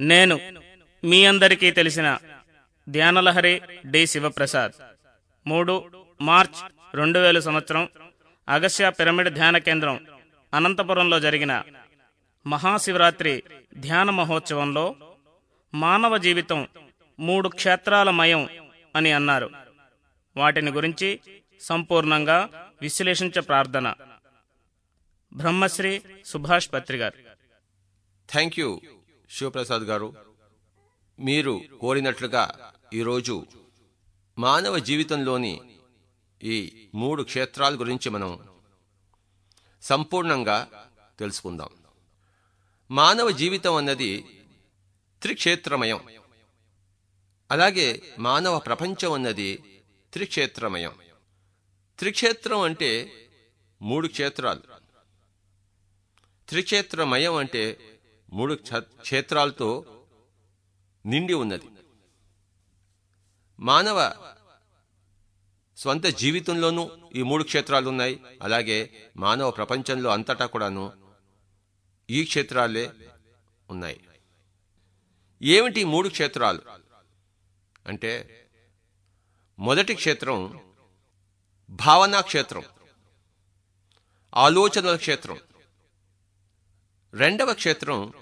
నేను మీ అందరికీ తెలిసిన ధ్యానలహరి డి శివప్రసాద్. మూడు మార్చ్ రెండు వేల సంవత్సరం అగస్య పిరమిడ్ ధ్యాన కేంద్రం అనంతపురంలో జరిగిన మహాశివరాత్రి ధ్యాన మహోత్సవంలో మానవ జీవితం మూడు క్షేత్రాల మయం అని అన్నారు. వాటిని గురించి సంపూర్ణంగా విశ్లేషించ ప్రార్థన. బ్రహ్మశ్రీ సుభాష్ పత్రిగారు. థ్యాంక్ యూ శివప్రసాద్ గారు మీరు కోరినట్లుగా ఈరోజు మానవ జీవితంలోని ఈ మూడు క్షేత్రాల గురించి మనం సంపూర్ణంగా తెలుసుకుందాం. మానవ జీవితం అన్నది త్రిక్షేత్రమయం. అలాగే మానవ ప్రపంచం అన్నది త్రిక్షేత్రమయం. త్రిక్షేత్రం అంటే మూడు క్షేత్రాలు. త్రిక్షేత్రమయం అంటే మూడు క్ష- క్షేత్రాలతో నిండి ఉన్నది. మానవ స్వంత జీవితంలోనూ ఈ మూడు క్షేత్రాలు ఉన్నాయి అలాగే మానవ ప్రపంచంలో అంతటా కూడాను ఈ క్షేత్రాలే ఉన్నాయి. ఏమిటి మూడు క్షేత్రాలు? అంటే మొదటి క్షేత్రం భావనా క్షేత్రం ఆలోచనల క్షేత్రం. రెండవ క్షేత్రం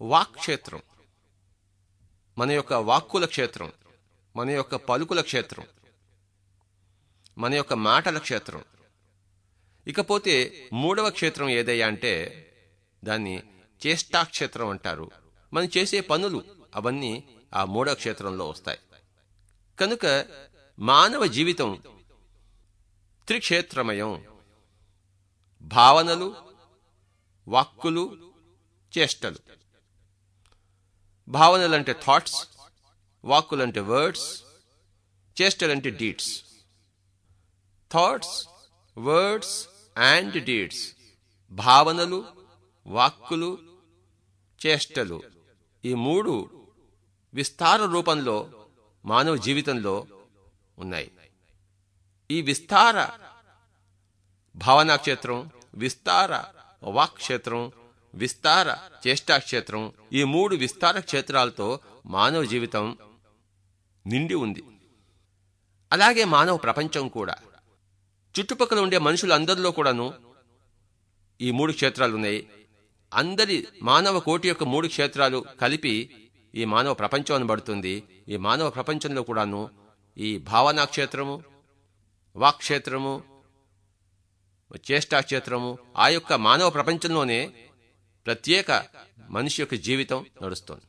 వాక్ క్షేత్రం మన యొక్క వాక్కుల క్షేత్రం మన యొక్క పలుకుల క్షేత్రం మన యొక్క మాటల క్షేత్రం. ఇకపోతే మూడవ క్షేత్రం ఏదయ్యా అంటే దాన్ని చేష్టా క్షేత్రం అంటారు. మనం చేసే పనులు అవన్నీ ఆ మూడవ క్షేత్రంలో వస్తాయి. కనుక మానవ జీవితం త్రిక్షేత్రమయం. భావనలు వాక్కులు చేష్టలు. భావనలంటే థాట్స్ వాక్కులంటే words చేష్టలంటే deeds thoughts words and deeds భావనలు వాక్కులు చేష్టలు. ఈ మూడు విస్తార రూపంలో మానవ జీవితంలో ఉన్నాయి. ఈ విస్తార భావనాక్షేత్రం విస్తార వాక్ క్షేత్రం విస్తార చేష్టా క్షేత్రం ఈ మూడు విస్తార క్షేత్రాలతో మానవ జీవితం నిండి ఉంది. అలాగే మానవ ప్రపంచం కూడా. చుట్టుపక్కల ఉండే మనుషులందరిలో కూడాను ఈ మూడు క్షేత్రాలు ఉన్నాయి. అందరి మానవ కోటి యొక్క మూడు క్షేత్రాలు కలిపి ఈ మానవ ప్రపంచం అనబడుతుంది. ఈ మానవ ప్రపంచంలో కూడాను ఈ భావనా క్షేత్రము వాక్ చేష్టాక్షేత్రము క్షేత్రము ఆ యొక్క మానవ ప్రపంచంలోనే ప్రత్యేక మనిషి యొక్క జీవితం నడుస్తోంది.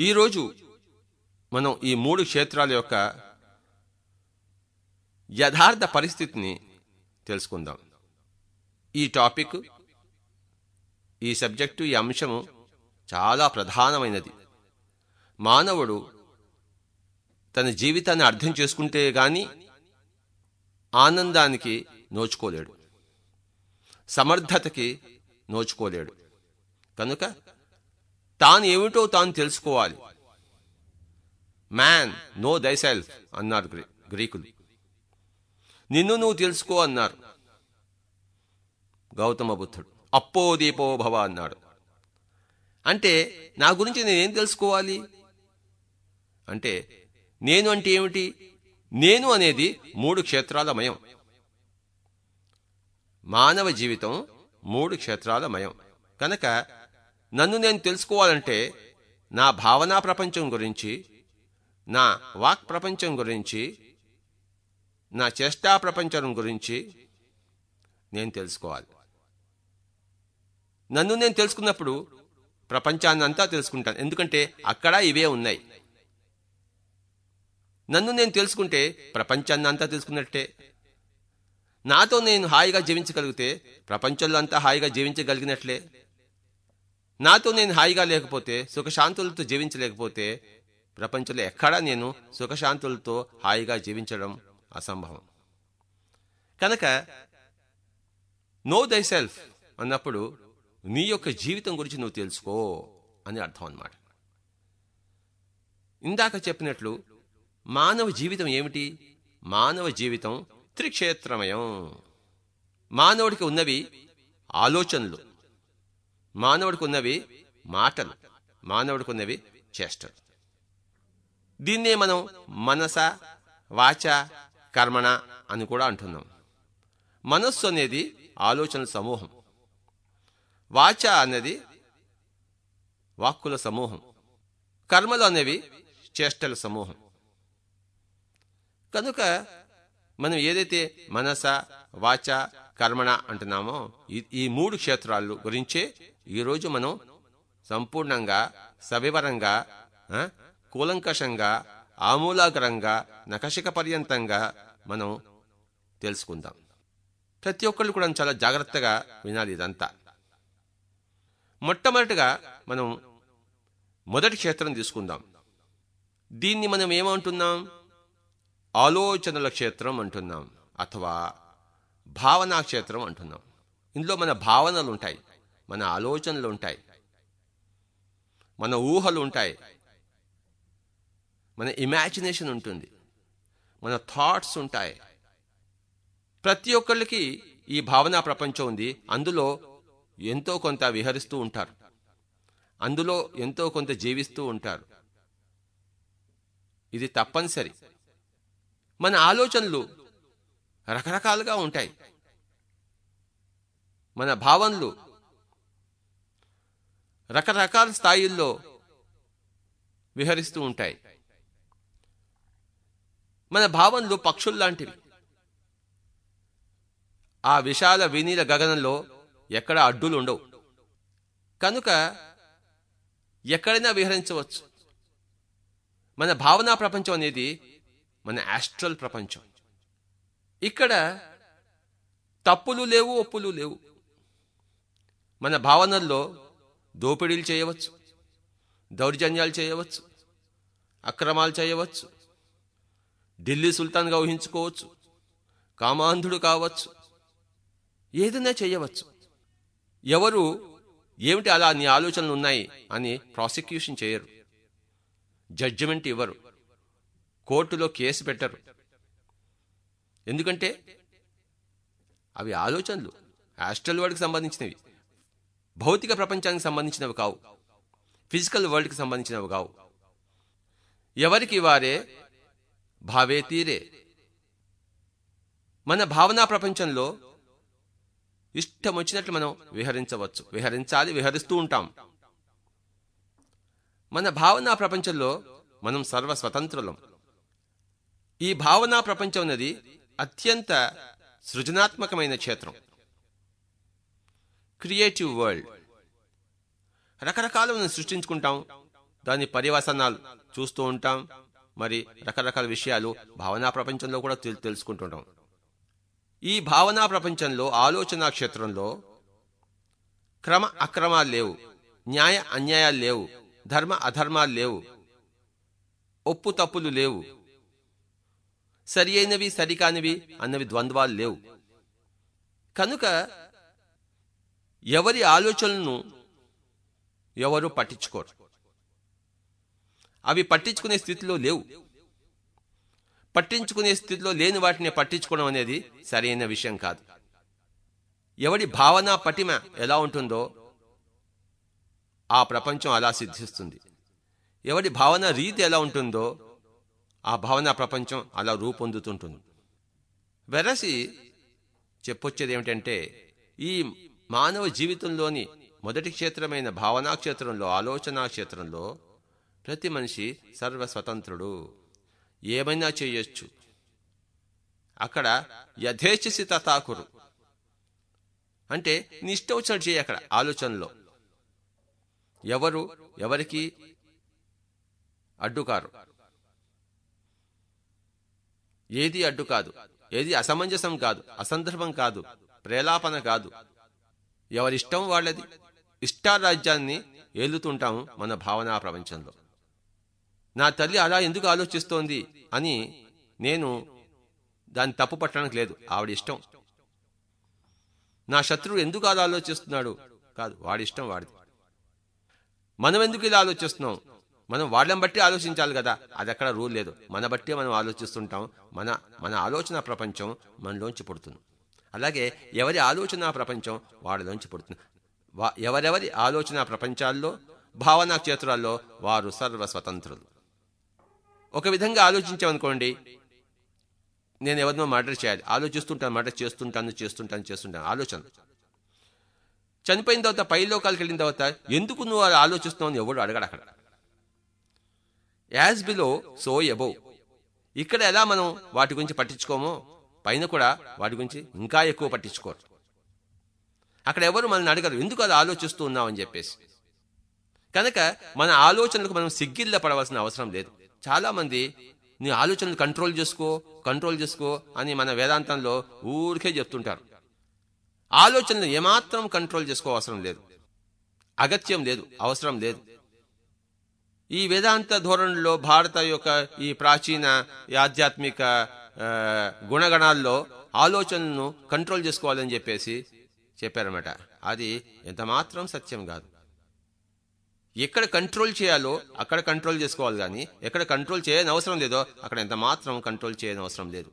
ఈరోజు మనం ఈ మూడు క్షేత్రాల యొక్క యథార్థ పరిస్థితిని తెలుసుకుందాం. ఈ టాపిక్ ఈ సబ్జెక్టు ఈ అంశము చాలా ప్రధానమైనది. మానవుడు తన జీవితాన్ని అర్థం చేసుకుంటే గాని ఆనందానికి నోచుకోలేడు. సమర్థతకి నోచుకోలేడు. కనుక తాను ఏమిటో తాను తెలుసుకోవాలి. మ్యాన్ నో దైసెల్ఫ్ అన్నారు గ్రీకులు. నిన్ను నువ్వు తెలుసుకో అన్నారు. గౌతమ బుద్ధుడు. అప్పో దీపో భవ అన్నాడు. అంటే నా గురించి నేనేం తెలుసుకోవాలి? అంటే నేను అంటే ఏమిటి? నేను అనేది మూడు క్షేత్రాల మయం. మానవ జీవితం మూడు క్షేత్రాల మయం. కనుక నన్ను నేను తెలుసుకోవాలంటే నా భావనా ప్రపంచం గురించి నా వాక్ ప్రపంచం గురించి నా చేష్టా ప్రపంచం గురించి నేను తెలుసుకోవాలి. నన్ను నేను తెలుసుకున్నప్పుడు ప్రపంచాన్ని అంతా తెలుసుకుంటాను. ఎందుకంటే అక్కడ ఇవే ఉన్నాయి. నన్ను నేను తెలుసుకుంటే ప్రపంచాన్ని అంతా తెలుసుకున్నట్టే. నాతో నేను హాయిగా జీవించగలిగితే ప్రపంచంలో అంతా హాయిగా జీవించగలిగినట్లే. నాతో నేను హాయిగా లేకపోతే సుఖశాంతులతో జీవించలేకపోతే ప్రపంచంలో ఎక్కడా నేను సుఖశాంతులతో హాయిగా జీవించడం అసంభవం. కనుక నో దై సెల్ఫ్ అన్నప్పుడు నీ యొక్క జీవితం గురించి నువ్వు తెలుసుకో అని అర్థం అన్నమాట. ఇందాక చెప్పినట్లు మానవ జీవితం ఏమిటి? మానవ జీవితం త్రిక్షేత్రమయం మానవుడికి ఉన్నవి ఆలోచనలు. మానవుడికి ఉన్నవి మాటలు. మానవుడికి ఉన్నవి చేష్టలు. దీన్నే మనం మనస వాచ కర్మణ అని కూడా అంటున్నాం. మనస్సు అనేది ఆలోచనల సమూహం. వాచ అనేది వాక్కుల సమూహం. కర్మలు అనేవి చేష్టల సమూహం. కనుక మనం ఏదైతే మనస వాచ కర్మణ అంటున్నామో ఈ- ఈ మూడు క్షేత్రాలు గురించే ఈరోజు మనం సంపూర్ణంగా సవివరంగా కూలంకషంగా ఆమూలాగ్రంగా నకషిక పర్యంతంగా మనం తెలుసుకుందాం. ప్రతి ఒక్కళ్ళు కూడా చాలా జాగ్రత్తగా వినాలి ఇదంతా. మొట్టమొదటిగా మనం మొదటి క్షేత్రం తీసుకుందాం. దీన్ని మనం ఏమంటున్నాం? ఆలోచనల క్షేత్రం అంటున్నాం అథవా భావనా క్షేత్రం అంటున్నాం. ఇందులో మన భావనలు ఉంటాయి మన ఆలోచనలు ఉంటాయి మన ఊహలు ఉంటాయి మన ఇమాజినేషన్ ఉంటుంది మన థాట్స్ ఉంటాయి. ప్రతి ఒక్కళ్ళకి ఈ భావనా ప్రపంచం ఉంది అందులో ఎంతో కొంత విహరిస్తూ ఉంటారు అందులో ఎంతో కొంత జీవిస్తూ ఉంటారు. ఇది తప్పనిసరి. మన ఆలోచనలు రకరకాలుగా ఉంటాయి. మన భావనలు రకరకాల స్థాయిల్లో విహరిస్తూ ఉంటాయి. మన భావనలు పక్షుల్లాంటివి ఆ విశాల వినీల గగనంలో ఎక్కడ అడ్డులు ఉండవు. కనుక ఎక్కడైనా విహరించవచ్చు. మన భావనా ప్రపంచం అనేది మన యాస్ట్రల్ ప్రపంచం. ఇక్కడ తప్పులు లేవు ఒప్పులు లేవు. మన భావనల్లో దోపిడీలు చేయవచ్చు దౌర్జన్యాలు చేయవచ్చు అక్రమాలు చేయవచ్చు ఢిల్లీ సుల్తాన్గా ఊహించుకోవచ్చు కామాంధుడు కావచ్చు ఏదైనా చేయవచ్చు. ఎవరు ఏమిటి అలా నీ ఆలోచనలు ఉన్నాయి అని ప్రాసిక్యూషన్ చేయరు. జడ్జిమెంట్ ఇవ్వరు. కోర్టులో కేసు పెట్టరు. ఎందుకంటే అవి ఆలోచనలు. ఆస్ట్రల్ వరల్డ్కి సంబంధించినవి. భౌతిక ప్రపంచానికి సంబంధించినవి కావు. ఫిజికల్ వరల్డ్కి సంబంధించినవి కావు. ఎవరికి వారే? భావే తీరే. మన భావనా ప్రపంచంలో ఇష్టం వచ్చినట్లు మనం విహరించవచ్చు. విహరించాలి విహరిస్తూ ఉంటాం. మన భావనా ప్రపంచంలో మనం సర్వ స్వతంత్రులం ఈ భావనా ప్రపంచం అనేది అత్యంత సృజనాత్మకమైన క్షేత్రం. Creative world. రకరకాలు మనం సృష్టించుకుంటాం. దాని పర్యవసనాలు చూస్తూ ఉంటాం. మరి రకరకాల విషయాలు భావనా ప్రపంచంలో కూడా తెలుసుకుంటుంటాం. ఈ భావనా ప్రపంచంలో ఆలోచనా క్షేత్రంలో క్రమ అక్రమాలు లేవు. న్యాయ అన్యాయాలు లేవు. ధర్మ అధర్మాలు లేవు. ఒప్పు తప్పులు లేవు. సరి అయినవి సరికానివి అన్నవి ద్వంద్వాలు లేవు. కనుక ఎవరి ఆలోచనలను ఎవరు పట్టించుకోరు. అవి పట్టించుకునే స్థితిలో లేవు. పట్టించుకునే స్థితిలో లేని వాటిని పట్టించుకోవడం అనేది సరైన విషయం కాదు. ఎవడి భావన పటిమ ఎలా ఉంటుందో ఆ ప్రపంచం అలా సిద్ధిస్తుంది. ఎవడి భావన రీతి ఎలా ఉంటుందో ఆ భావన ప్రపంచం అలా రూపొందుతుంటుంది. వెరసి చెప్పొచ్చేది ఏమిటంటే ఈ మానవ జీవితంలోని మొదటి క్షేత్రమైన భావనా క్షేత్రంలో ఆలోచనా క్షేత్రంలో ప్రతి మనిషి సర్వ స్వతంత్రుడు ఏమైనా చేయొచ్చు. అక్కడ యథేచ్ఛసి తథాకురు అంటే నీ ఇష్టం వచ్చినట్టు చేయి అక్కడ ఆలోచనలో. ఎవరు ఎవరికి అడ్డుకారు. ఏది అడ్డు కాదు. ఏది అసమంజసం కాదు అసందర్భం కాదు ప్రేలాపన కాదు. ఎవరిష్టం వాళ్ళది. ఇష్టారాజ్యాన్ని ఏలుతుంటాము మన భావనా ప్రపంచంలో. నా తల్లి అలా ఎందుకు ఆలోచిస్తోంది అని నేను దాన్ని తప్పు పట్టడానికి లేదు. ఆవిడ ఇష్టం. నా శత్రువు ఎందుకు అలా ఆలోచిస్తున్నాడు? కాదు వాడి ఇష్టం వాడిది. మనం ఎందుకు ఇలా ఆలోచిస్తున్నాం? మనం వాళ్ళని బట్టి ఆలోచించాలి కదా. అది అక్కడ రూల్ లేదు. మన బట్టి మనం ఆలోచిస్తుంటాం. మన మన ఆలోచన ప్రపంచం మనలోంచి పుడుతుంది. అలాగే ఎవరి ఆలోచన ప్రపంచం వాళ్ళలోంచి పుడుతుంది. ఎవరెవరి ఆలోచన ప్రపంచాల్లో భావనా క్షేత్రాల్లో వారు సర్వ స్వతంత్రులు ఒక విధంగా ఆలోచించామనుకోండి నేను ఎవరినో మర్డర్ చేయాలి. ఆలోచిస్తుంటాను మర్డర్ చేస్తుంటాను చేస్తుంటాను చేస్తుంటాను. ఆలోచన. చనిపోయిన తర్వాత పై లోకాలకు వెళ్ళిన తర్వాత ఎందుకు నువ్వు ఆలోచిస్తున్నావు అని ఎవడు అడగడు అక్కడ. యాజ్ బిలో సో ఎబోవ్ ఇక్కడ ఎలా మనం వాటి గురించి పట్టించుకోమో పైన కూడా వాటి గురించి ఇంకా ఎక్కువ పట్టించుకోరు. అక్కడ ఎవరు మనల్ని అడగరు ఎందుకు అలా ఆలోచిస్తూ ఉన్నామని చెప్పేసి. కనుక మన ఆలోచనలకు మనం సిగ్గిల్ల పడవలసిన అవసరం లేదు. చాలామంది నీ ఆలోచనలు కంట్రోల్ చేసుకో కంట్రోల్ చేసుకో అని మన వేదాంతంలో ఊరికే చెప్తుంటారు. ఆలోచనలు ఏమాత్రం కంట్రోల్ చేసుకో అవసరం లేదు. అగత్యం లేదు అవసరం లేదు. ఈ వేదాంత ధోరణిలో భారత యొక్క ఈ ప్రాచీన ఆధ్యాత్మిక గుణగణాల్లో ఆలోచనను కంట్రోల్ చేసుకోవాలని చెప్పేసి చెప్పారన్నమాట. అది ఎంత మాత్రం సత్యం కాదు. ఎక్కడ కంట్రోల్ చేయాలో అక్కడ కంట్రోల్ చేసుకోవాలి కానీ ఎక్కడ కంట్రోల్ చేయని అవసరం లేదో అక్కడ ఎంత మాత్రం కంట్రోల్ చేయని అవసరం లేదు.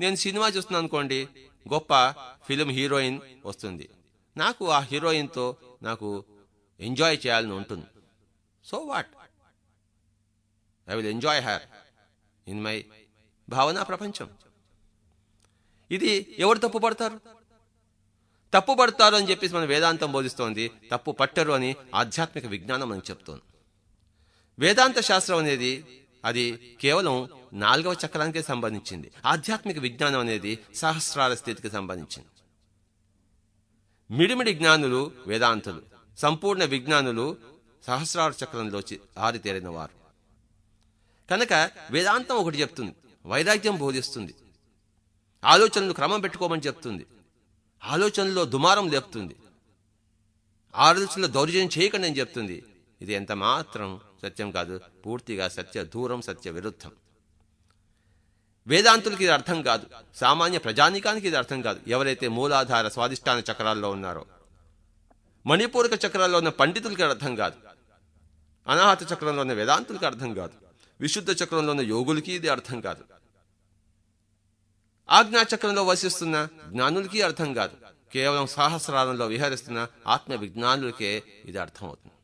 నేను సినిమా చూస్తున్నాను అనుకోండి గొప్ప ఫిలిం హీరోయిన్ వస్తుంది. నాకు ఆ హీరోయిన్తో నాకు ఎంజాయ్ చేయాలని ఉంటుంది. So what I will enjoy here in my భావనా ప్రపంచం ఇది ఎవరు తప్పుపడతారు తప్పుపడతారు అని చెప్పేసి మన వేదాంతం బోధిస్తోంది. తప్పు పట్టరు అని ఆధ్యాత్మిక విజ్ఞానం అని చెప్తోంది. వేదాంత శాస్త్రం అనేది అది కేవలం నాలుగవ చక్రానికే సంబంధించింది. ఆధ్యాత్మిక విజ్ఞానం అనేది సహస్రాల స్థితికి సంబంధించింది. మిడిమిడి జ్ఞానులు వేదాంతులు. సంపూర్ణ విజ్ఞానులు సహస్రార చక్రంలో ఆరితేరిన వారు కనుక వేదాంతం ఒకటి చెప్తుంది. వైరాగ్యం బోధిస్తుంది. ఆలోచనలు క్రమం పెట్టుకోమని చెప్తుంది. ఆలోచనలో దుమారం లేపుతుంది. ఆలోచనలో దౌర్జన్యం చేయకండి అని చెప్తుంది. ఇది ఎంత మాత్రం సత్యం కాదు. పూర్తిగా సత్య దూరం సత్య విరుద్ధం. వేదాంతులకి ఇది అర్థం కాదు. సామాన్య ప్రజానికానికి ఇది అర్థం కాదు. ఎవరైతే మూలాధార స్వాదిష్టాన చక్రాల్లో ఉన్నారో మణిపూరక చక్రాల్లో ఉన్న పండితులకి అర్థం కాదు. అనాహత చక్రంలో ఉన్న వేదాంతులకు అర్థం కాదు. విశుద్ధ చక్రంలో ఉన్న యోగులకి ఇది అర్థం కాదు. ఆజ్ఞా చక్రంలో వసిస్తున్న జ్ఞానులకి అర్థం కాదు. కేవలం సహస్రాలంలో విహరిస్తున్న ఆత్మ విజ్ఞానులకే ఇది అర్థమవుతుంది.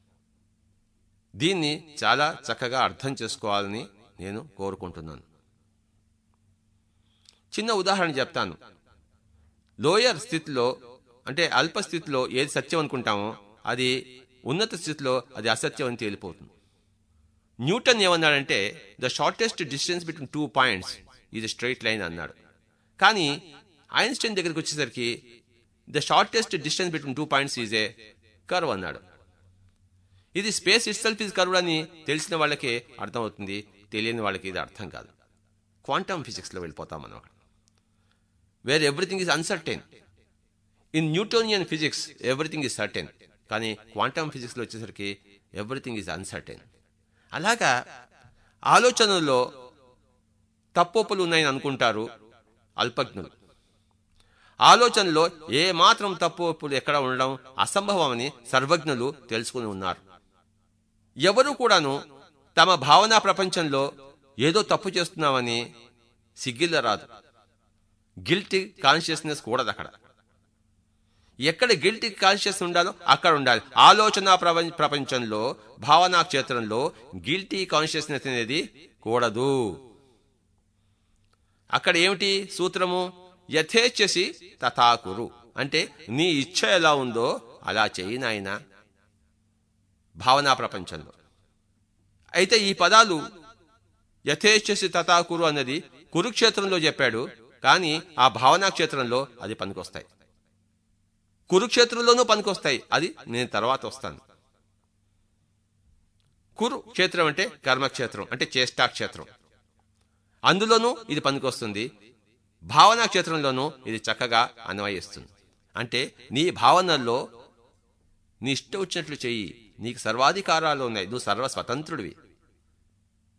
దీన్ని చాలా చక్కగా అర్థం చేసుకోవాలని నేను కోరుకుంటున్నాను. చిన్న ఉదాహరణ చెప్తాను. లోయర్ స్థితిలో అంటే అల్ప స్థితిలో ఏది సత్యం అనుకుంటామో అది ఉన్నత స్థితిలో అది అసత్యం అని తేలిపోతుంది. న్యూటన్ ఏమన్నాడంటే the shortest distance between two points ఇది స్ట్రైట్ లైన్ అన్నాడు. కానీ ఐన్స్టైన్ దగ్గరికి వచ్చేసరికి the shortest distance between two points is a curve అన్నాడు. ఇది space itself is curve అని తెలిసిన వాళ్ళకే అర్థమవుతుంది. తెలియని వాళ్ళకి ఇది అర్థం కాదు. క్వాంటమ్ ఫిజిక్స్లో వెళ్ళిపోతాం మనం అక్కడ. Where everything is uncertain in Newtonian physics everything is certain కానీ క్వాంటమ్ ఫిజిక్స్లో వచ్చేసరికి ఎవ్రీథింగ్ ఈజ్ అన్సర్టైన్. అలాగా ఆలోచనల్లో తప్పొప్పులు ఉన్నాయని అనుకుంటారు అల్పజ్ఞులు. ఆలోచనలో ఏ మాత్రం తప్పులు ఎక్కడ ఉండడం అసంభవమని సర్వజ్ఞులు తెలుసుకుని ఉన్నారు. ఎవరు కూడాను తమ భావనా ప్రపంచంలో ఏదో తప్పు చేస్తున్నామని సిగ్గిల్ల రాదు గిల్టీ కాన్షియస్నెస్ కూడదు అక్కడ ఎక్కడ గిల్టీ కాన్షియస్ ఉండాలో అక్కడ ఉండాలి. ఆలోచన ప్రపంచంలో భావనా క్షేత్రంలో గిల్టీ కాన్షియస్నెస్ అనేది కూడదు. అక్కడ ఏమిటి సూత్రము? యథేచ్ఛసి తథాకురు. అంటే నీ ఇచ్ఛ ఎలా ఉందో అలా చెయ్యి నాయన. భావనా ప్రపంచంలో. అయితే ఈ పదాలు యథేచ్ఛసి తథాకురు అన్నది కురుక్షేత్రంలో చెప్పాడు. కానీ ఆ భావనా క్షేత్రంలో అది పనికొస్తాయి. కురుక్షేత్రంలోనూ పనికొస్తాయి. అది నేను తర్వాత వస్తాను. కురు క్షేత్రం అంటే కర్మక్షేత్రం అంటే చేష్టాక్షేత్రం. అందులోనూ ఇది పనికొస్తుంది. భావనా క్షేత్రంలోనూ ఇది చక్కగా అన్వయిస్తుంది. అంటే నీ భావనల్లో నీ ఇష్టం వచ్చినట్లు చెయ్యి. నీకు సర్వాధికారాలు ఉన్నాయి. నువ్వు సర్వ స్వతంత్రుడివి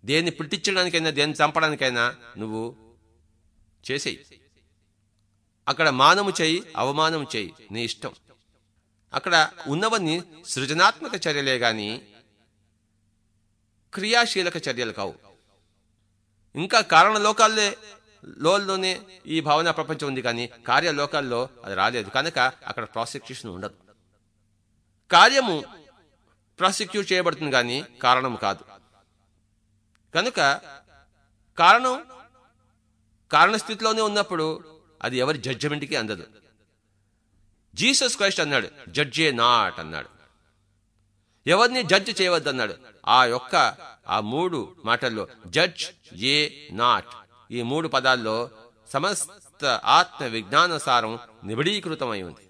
దేన్ని పుట్టించడానికైనా దేన్ని చంపడానికైనా నువ్వు చేసేయి. అక్కడ మానము చేయి అవమానం చేయి నీ ఇష్టం. అక్కడ ఉన్నవన్నీ సృజనాత్మక చర్యలే గాని క్రియాశీలక చర్యలు కావు. ఇంకా కారణలోకాల్లే లోల్లోనే ఈ భావన ప్రపంచం ఉంది కానీ కార్యలోకాల్లో అది రాలేదు. కనుక అక్కడ ప్రాసిక్యూషన్ ఉండదు. కార్యము ప్రాసిక్యూట్ చేయబడుతుంది కానీ కారణం కాదు. కనుక కారణం కారణ స్థితిలోనే ఉన్నప్పుడు అది ఎవరి జడ్జిమెంట్కి అందదు. జీసస్ క్రైస్ట్ అన్నాడు జడ్జే నాట్ అన్నాడు. ఎవరిని జడ్జ్ చేయవద్దన్నాడు ఆ యొక్క ఆ మూడు మాటల్లో జడ్జ్ ఏ నాట్ ఈ మూడు పదాల్లో సమస్త ఆత్మ విజ్ఞానసారం నిబిడీకృతమై ఉంది.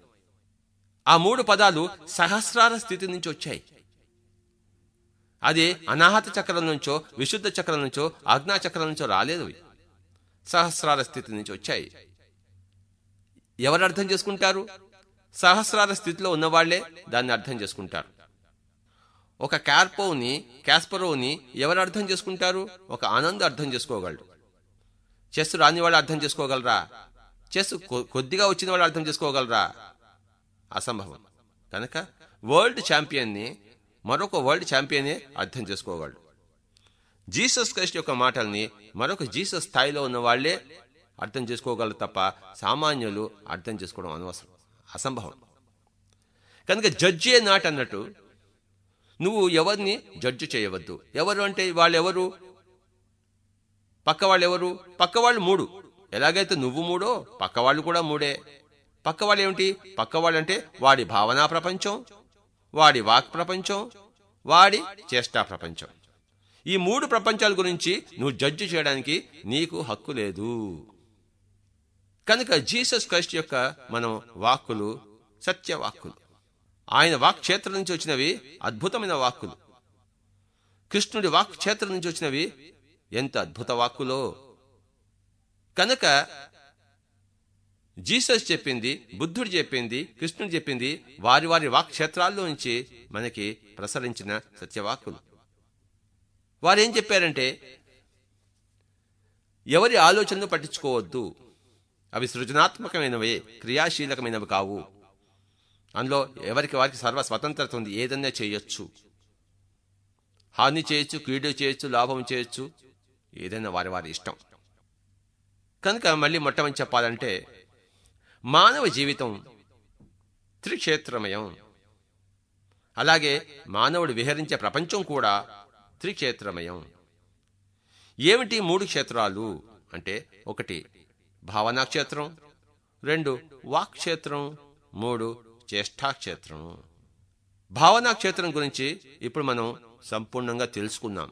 ఆ మూడు పదాలు సహస్రార స్థితి నుంచి వచ్చాయి. అది అనాహత చక్రం నుంచో విశుద్ధ చక్రం నుంచో ఆజ్ఞా చక్రం నుంచో రాలేదు. సహస్రార స్థితి నుంచి వచ్చాయి. ఎవరు అర్థం చేసుకుంటారు? సహస్రాల స్థితిలో ఉన్నవాళ్ళే దాన్ని అర్థం చేసుకుంటారు. ఒక క్యార్పోని క్యాస్పరోని ఎవరు అర్థం చేసుకుంటారు? ఒక ఆనంద్ అర్థం చేసుకోగలడు. చెస్ రాని వాళ్ళు అర్థం చేసుకోగలరా? చెస్ కొద్దిగా వచ్చిన వాళ్ళు అర్థం చేసుకోగలరా? అసంభవం. కనుక వరల్డ్ ఛాంపియన్ని మరొక వరల్డ్ ఛాంపియనే అర్థం చేసుకోగలడు. జీసస్ క్రైస్ట్ యొక్క మాటల్ని మరొక జీసస్ స్థాయిలో ఉన్న వాళ్ళే అర్థం చేసుకోగలరు తప్ప సామాన్యులు అర్థం చేసుకోవడం అనవసరం అసంభవం. కనుక జడ్జే నాట్ అన్నట్టు నువ్వు ఎవరిని జడ్జి చేయవద్దు. ఎవరు అంటే వాళ్ళెవరు? పక్క వాళ్ళు ఎవరు పక్క వాళ్ళు మూడు. ఎలాగైతే నువ్వు మూడో పక్క వాళ్ళు కూడా మూడే. పక్క వాళ్ళు ఏమిటి పక్క వాళ్ళు అంటే వాడి భావనా ప్రపంచం వాడి వాక్ ప్రపంచం వాడి చేష్టా ప్రపంచం. ఈ మూడు ప్రపంచాల గురించి నువ్వు జడ్జి చేయడానికి నీకు హక్కు లేదు. కనుక జీసస్ క్రైస్ట్ యొక్క మనం వాక్కులు సత్య వాక్కులు. ఆయన వాక్క్షేత్రం నుంచి వచ్చినవి అద్భుతమైన వాక్కులు. కృష్ణుడి వాక్క్షేత్రం నుంచి వచ్చినవి ఎంత అద్భుత వాక్కులో. కనుక జీసస్ చెప్పింది బుద్ధుడు చెప్పింది కృష్ణుడు చెప్పింది వారి వారి వాక్క్షేత్రాల్లో నుంచి మనకి ప్రసరించిన సత్యవాక్కులు వారేం చెప్పారంటే ఎవరి ఆలోచనలు పట్టించుకోవద్దు. అవి సృజనాత్మకమైనవే క్రియాశీలకమైనవి కావు. అందులో ఎవరికి వారికి సర్వ స్వతంత్రత ఉంది ఏదన్నా చేయొచ్చు. హాని చేయొచ్చు కీడు చేయొచ్చు లాభం చేయొచ్చు ఏదైనా వారి వారి ఇష్టం. కనుక మళ్ళీ మొట్టమని చెప్పాలంటే మానవ జీవితం త్రిక్షేత్రమయం. అలాగే మానవుడు విహరించే ప్రపంచం కూడా త్రిక్షేత్రమయం. ఏమిటి మూడు క్షేత్రాలు? అంటే ఒకటి భావనా క్షేత్రం రెండు వాక్ క్షేత్రం మూడు చేష్టాక్షేత్రం భావనాక్షేత్రం భావనా క్షేత్రం గురించి ఇప్పుడు మనం సంపూర్ణంగా తెలుసుకున్నాం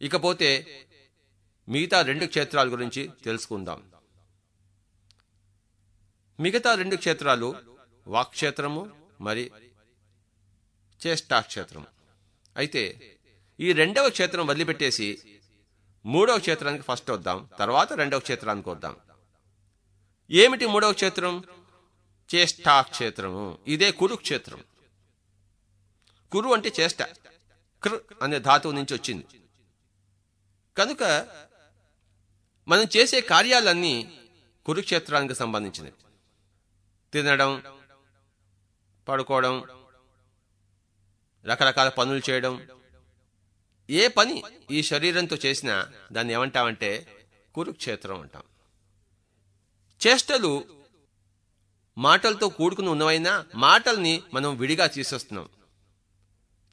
ఇకపోతే మిగతా రెండు క్షేత్రాల గురించి తెలుసుకుందాం. మిగతా రెండు క్షేత్రాలు వాక్క్షేత్రము మరి చేష్టాక్షేత్రము అయితే ఈ రెండవ క్షేత్రం వదిలిపెట్టేసి మూడవ క్షేత్రానికి ఫస్ట్ వద్దాం తర్వాత రెండవ క్షేత్రానికి వద్దాం. ఏమిటి మూడవ క్షేత్రం? చేష్టాక్షేత్రము. ఇదే కురుక్షేత్రం. కురు అంటే చేష్ట. కృ అనే ధాతువు నుంచి వచ్చింది. కనుక మనం చేసే కార్యాలన్నీ కురుక్షేత్రానికి సంబంధించినవి. తినడం పడుకోవడం రకరకాల పనులు చేయడం ఏ పని ఈ శరీరంతో చేసినా దాన్ని ఏమంటామంటే కురుక్షేత్రం అంటాం. చేష్టలు మాటలతో కూడుకుని ఉన్నవైనా మాటల్ని మనం విడిగా తీసేస్తున్నాం.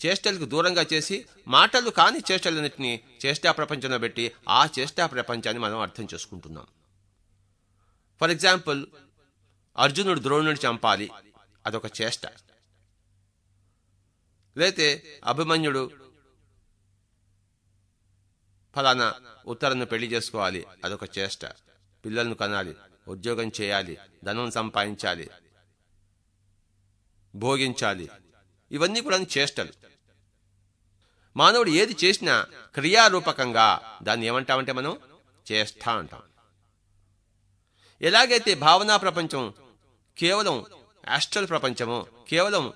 చేష్టలకు దూరంగా చేసి మాటలు కాని చేష్టలన్నింటినీ చేష్టా ప్రపంచంలో పెట్టి ఆ చేష్టా ప్రపంచాన్ని మనం అర్థం చేసుకుంటున్నాం. ఫర్ ఎగ్జాంపుల్ అర్జునుడు ద్రోణుడిని చంపాలి అదొక చేష్ట. లేతే అభిమన్యుడు ఫలానా ఉత్తరను పెళ్ళి చేసుకోవాలి. అదొక చేష్ట. పిల్లలను కనాలి. ఉద్యోగం చేయాలి. ధనం సంపాదించాలి. భోగించాలి. ఇవన్నీ కూడా చేష్టలు. మానవుడు ఏది చేసినా క్రియారూపకంగా దాన్ని ఏమంటామంటే మనం? చేష్ట అంటాం. ఎలాగైతే భావనా ప్రపంచం కేవలం యాస్ట్రల్ ప్రపంచము కేవలం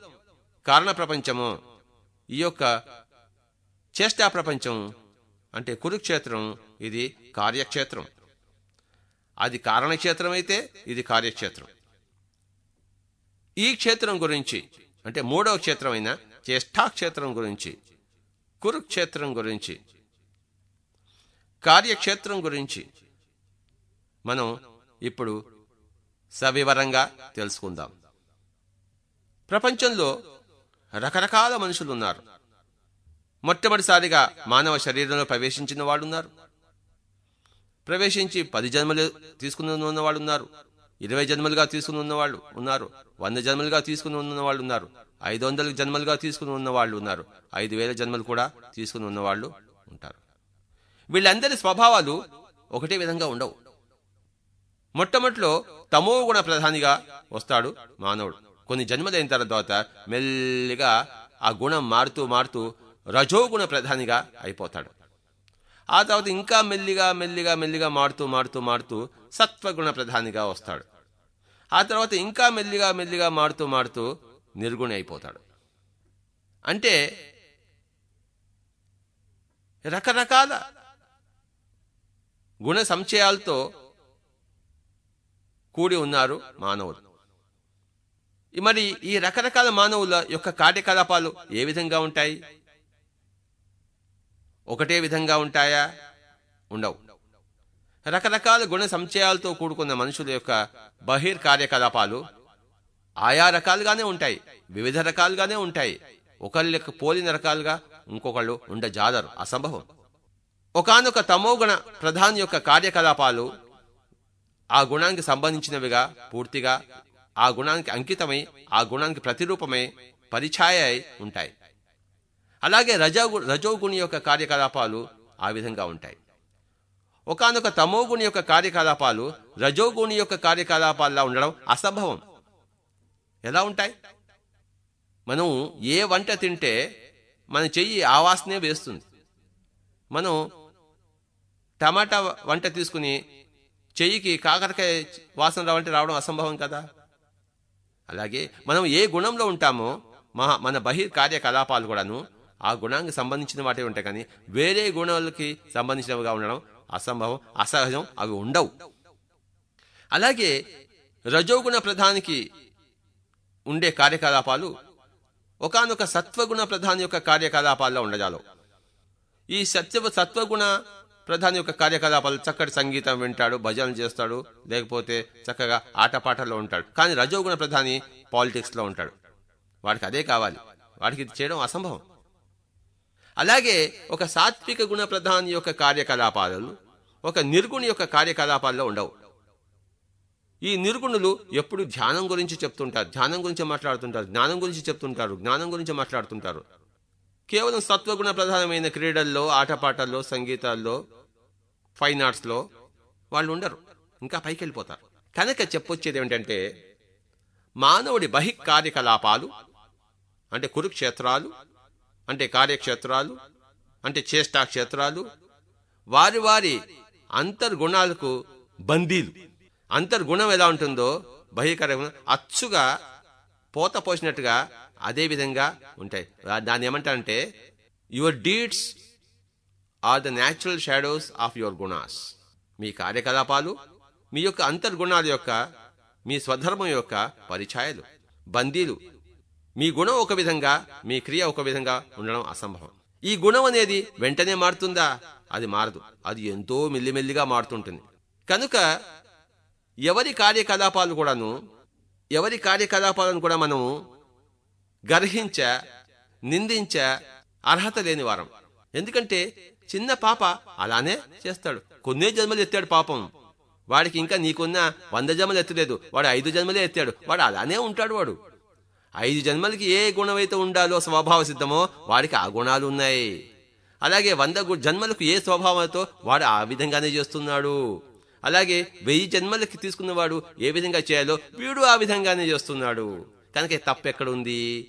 కారణ ప్రపంచము ఈ యొక్క చేష్టా ప్రపంచం అంటే కురుక్షేత్రం ఇది కార్యక్షేత్రం. అది కారణక్షేత్రం అయితే ఇది కార్యక్షేత్రం. ఈ క్షేత్రం గురించి అంటే మూడవ క్షేత్రమైన చేష్టాక్షేత్రం గురించి కురుక్షేత్రం గురించి కార్యక్షేత్రం గురించి మనం ఇప్పుడు సవివరంగా తెలుసుకుందాం. ప్రపంచంలో రకరకాల మనుషులు ఉన్నారు మొట్టమొదటిసారిగా మానవ శరీరంలో ప్రవేశించిన వాళ్ళు ఉన్నారు ప్రవేశించి పది జన్మలు తీసుకుని ఉన్న వాళ్ళు ఉన్నారు ఇరవై జన్మలుగా తీసుకుని ఉన్నవాళ్ళు ఉన్నారు. వంద జన్మలుగా తీసుకుని ఉన్న వాళ్ళు ఉన్నారు. ఐదు వందల జన్మలుగా తీసుకుని ఉన్న వాళ్ళు ఉన్నారు. ఐదు వేల జన్మలు కూడా తీసుకుని ఉన్నవాళ్ళు ఉంటారు. వీళ్ళందరి స్వభావాలు ఒకటే విధంగా ఉండవు. మొట్టమొదటిలో తమో గుణ ప్రధానిగా వస్తాడు మానవుడు. కొన్ని జన్మలైన తర్వాత మెల్లిగా ఆ గుణం మారుతూ మారుతూ రజోగుణ ప్రధానిగా అయిపోతాడు. ఆ తర్వాత ఇంకా మెల్లిగా మెల్లిగా మెల్లిగా మారుతూ మారుతూ మారుతూ సత్వగుణ ప్రధానిగా వస్తాడు. ఆ తర్వాత ఇంకా మెల్లిగా మెల్లిగా మారుతూ మారుతూ నిర్గుణ అయిపోతాడు. అంటే రకరకాల గుణ సంచయాలతో కూడి ఉన్నారు మానవులు. మరి ఈ రకరకాల మానవుల యొక్క కార్యకలాపాలు ఏ విధంగా ఉంటాయి? ఒకటే విధంగా ఉంటాయా? ఉండవు. రకరకాల గుణ సంచయాలతో కూడుకున్న మనుషుల యొక్క బహిర్ కార్యకలాపాలు ఆయా రకాలుగానే ఉంటాయి వివిధ రకాలుగానే ఉంటాయి. ఒకళ్ళకి పోలిన రకాలుగా ఇంకొకళ్ళు ఉండజాలరు. అసంభవం. ఒకనొక తమోగుణ ప్రధాని యొక్క కార్యకలాపాలు ఆ గుణానికి సంబంధించినవిగా పూర్తిగా ఆ గుణానికి అంకితమై ఆ గుణానికి ప్రతిరూపమై పరిఛాయ అయి ఉంటాయి. అలాగే రజో రజోగుణి యొక్క కార్యకలాపాలు ఆ విధంగా ఉంటాయి. ఒకనొక తమోగుణి యొక్క కార్యకలాపాలు రజోగుణి యొక్క కార్యకలాపాల్లో ఉండడం అసంభవం. ఎలా ఉంటాయి? మనం ఏ వంట తింటే మన చెయ్యి ఆ వాసనే వేస్తుంది. మనం టమాటా వంట తీసుకుని చెయ్యికి కాకరకాయ వాసన రావంటే రావడం అసంభవం కదా? అలాగే మనం ఏ గుణంలో ఉంటామో మన బహిర్ కార్యకలాపాలు కూడాను ఆ గుణానికి సంబంధించిన వాటే ఉంటాయి కానీ వేరే గుణాలకి సంబంధించినవిగా ఉండడం అసంభవం అసహజం అవి ఉండవు. అలాగే రజోగుణ ప్రధానికి ఉండే కార్యకలాపాలు ఒకనొక సత్వగుణ ప్రధాని యొక్క కార్యకలాపాల్లో ఉండజాలవు. ఈ సత్య సత్వగుణ ప్రధాని యొక్క కార్యకలాపాలు చక్కటి సంగీతం వింటాడు భజనలు చేస్తాడు లేకపోతే చక్కగా ఆటపాటల్లో ఉంటాడు. కానీ రజోగుణ ప్రధాని పాలిటిక్స్లో ఉంటాడు. వాడికి అదే కావాలి. వాడికి ఇది చేయడం అసంభవం. అలాగే ఒక సాత్విక గుణ ప్రధాని యొక్క కార్యకలాపాలు ఒక నిర్గుణి యొక్క కార్యకలాపాల్లో ఉండవు. ఈ నిర్గుణులు ఎప్పుడు ధ్యానం గురించి చెప్తుంటారు ధ్యానం గురించి మాట్లాడుతుంటారు జ్ఞానం గురించి చెప్తుంటారు జ్ఞానం గురించి మాట్లాడుతుంటారు. కేవలం సత్వగుణ ప్రధానమైన క్రీడల్లో ఆటపాటల్లో సంగీతాల్లో ఫైన్ ఆర్ట్స్లో వాళ్ళు ఉండరు ఇంకా పైకి వెళ్ళిపోతారు కనుక చెప్పొచ్చేది ఏమిటంటే మానవుడి బహిక్ కార్యకలాపాలు అంటే కురుక్షేత్రాలు అంటే కార్యక్షేత్రాలు అంటే చేష్టా క్షేత్రాలు వారి వారి అంతర్గుణాలకు బందీలు. అంతర్గుణం ఎలా ఉంటుందో బహికర అచ్చుగా పోత పోసినట్టుగా అదే విధంగా ఉంటాయి. దాన్ని ఏమంటారంటే your deeds are the natural shadows of your gunas మీ కార్యకలాపాలు మీ యొక్క అంతర్గుణాల యొక్క మీ స్వధర్మం యొక్క పరిఛాయలు బందీలు. మీ గుణం ఒక విధంగా మీ క్రియ ఒక విధంగా ఉండడం అసంభవం. ఈ గుణం అనేది వెంటనే మారుతుందా? అది మారదు. అది ఎంతో మెల్లిమెల్లిగా మారుతుంటుంది. కనుక ఎవరి కార్యకలాపాలు కూడాను ఎవరి కార్యకలాపాలను కూడా మనము గర్హించ నిందించ అర్హత లేని వారం. ఎందుకంటే చిన్న పాప అలానే చేస్తాడు. కొన్నే జన్మలు ఎత్తాడు పాపం. వాడికి ఇంకా నీకున్న వంద జన్మలు ఎత్తలేదు. వాడు ఐదు జన్మలే ఎత్తాడు. వాడు అలానే ఉంటాడు వాడు. ఐదు జన్మలకి ఏ గుణమైతే ఉండాలో స్వభావ సిద్ధమో వాడికి ఆ గుణాలు ఉన్నాయి. అలాగే వంద జన్మలకు ఏ స్వభావంతో వాడు ఆ విధంగానే చేస్తున్నాడు. అలాగే వెయ్యి జన్మలకి తీసుకున్నవాడు ఏ విధంగా చేయాలో వీడు ఆ విధంగానే చేస్తున్నాడు. కనుక తప్పెక్కడుంది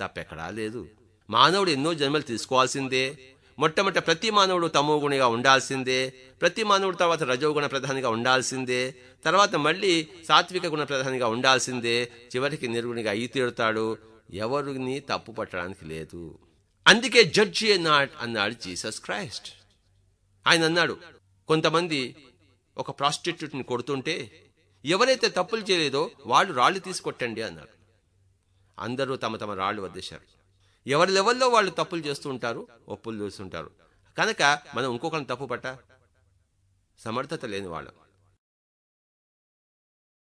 తప్పెక్కడా లేదు. మానవుడు ఎన్నో జన్మలు తీసుకోవాల్సిందే. మొట్టమొదట ప్రతి మానవుడు తమోగుణిగా ఉండాల్సిందే ప్రతి మానవుడు తర్వాత రజోగుణ ప్రధానిగా ఉండాల్సిందే తర్వాత మళ్ళీ సాత్విక గుణ ప్రధానిగా ఉండాల్సిందే చివరికి నిర్గుణిగా అయి తీరుతాడు ఎవరిని తప్పు పట్టడానికి లేదు. అందుకే జడ్జి నాట్ అన్నాడు జీసస్ క్రైస్ట్ ఆయన అన్నాడు కొంతమంది ఒక ప్రాస్టిట్యూట్ని కొడుతుంటే ఎవరైతే తప్పులు చేయలేదో వాళ్ళు రాళ్ళు తీసుకొట్టండి అన్నారు అందరూ తమ తమ రాళ్ళు వద్దేశారు ఎవరి లెవెల్లో వాళ్ళు తప్పులు చేస్తూ ఉంటారు ఒప్పులు చూస్తుంటారు కనుక మనం ఇంకొకరిని తప్పు పట్ట? సమర్థత లేని వాళ్ళం.